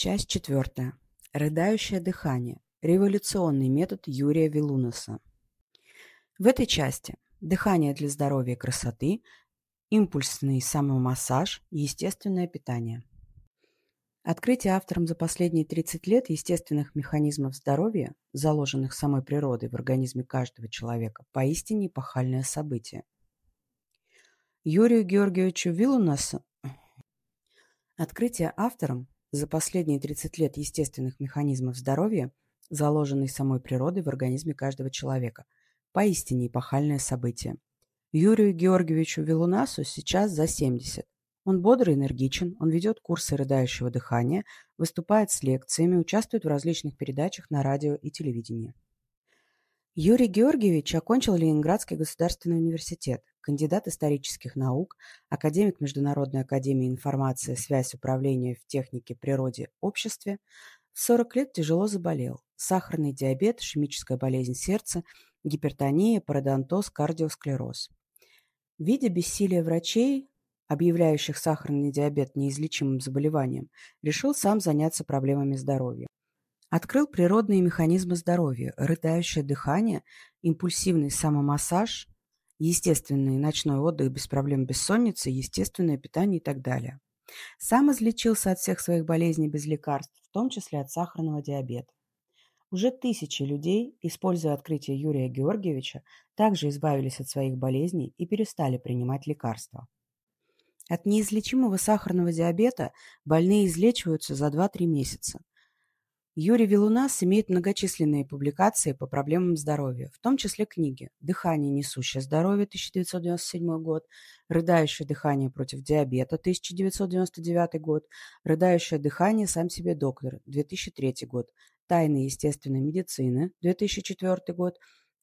Часть четвертая. Рыдающее дыхание. Революционный метод Юрия Вилунаса. В этой части дыхание для здоровья и красоты, импульсный самомассаж, естественное питание. Открытие автором за последние 30 лет естественных механизмов здоровья, заложенных самой природой в организме каждого человека, поистине эпохальное событие. Юрию Георгиевичу Вилунасу открытие автором за последние 30 лет естественных механизмов здоровья, заложенной самой природой в организме каждого человека, поистине эпохальное событие. Юрию Георгиевичу Вилунасу сейчас за 70. Он бодр и энергичен, он ведет курсы рыдающего дыхания, выступает с лекциями, участвует в различных передачах на радио и телевидении. Юрий Георгиевич окончил Ленинградский государственный университет, кандидат исторических наук, академик Международной академии информации, связь управления в технике, природе, обществе. В 40 лет тяжело заболел. Сахарный диабет, ишемическая болезнь сердца, гипертония, пародонтоз, кардиосклероз. Видя бессилие врачей, объявляющих сахарный диабет неизлечимым заболеванием, решил сам заняться проблемами здоровья. Открыл природные механизмы здоровья, рыдающее дыхание, импульсивный самомассаж, естественный ночной отдых без проблем бессонницы, естественное питание и так далее. Сам излечился от всех своих болезней без лекарств, в том числе от сахарного диабета. Уже тысячи людей, используя открытие Юрия Георгиевича, также избавились от своих болезней и перестали принимать лекарства. От неизлечимого сахарного диабета больные излечиваются за 2-3 месяца. Юрий Вилунас имеет многочисленные публикации по проблемам здоровья, в том числе книги «Дыхание, несущее здоровье» 1997 год, «Рыдающее дыхание против диабета» 1999 год, «Рыдающее дыхание. Сам себе доктор» 2003 год, «Тайны естественной медицины» 2004 год,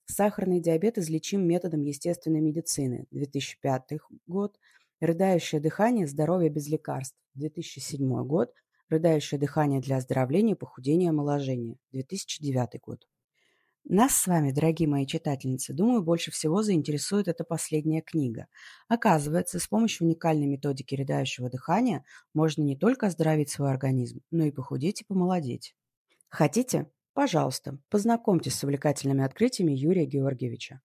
«Сахарный диабет излечим методом естественной медицины» 2005 год, Рыдающее дыхание. Здоровье без лекарств. 2007 год. Рыдающее дыхание для оздоровления, похудения, омоложения. 2009 год. Нас с вами, дорогие мои читательницы, думаю, больше всего заинтересует эта последняя книга. Оказывается, с помощью уникальной методики рыдающего дыхания можно не только оздоровить свой организм, но и похудеть и помолодеть. Хотите? Пожалуйста, познакомьтесь с увлекательными открытиями Юрия Георгиевича.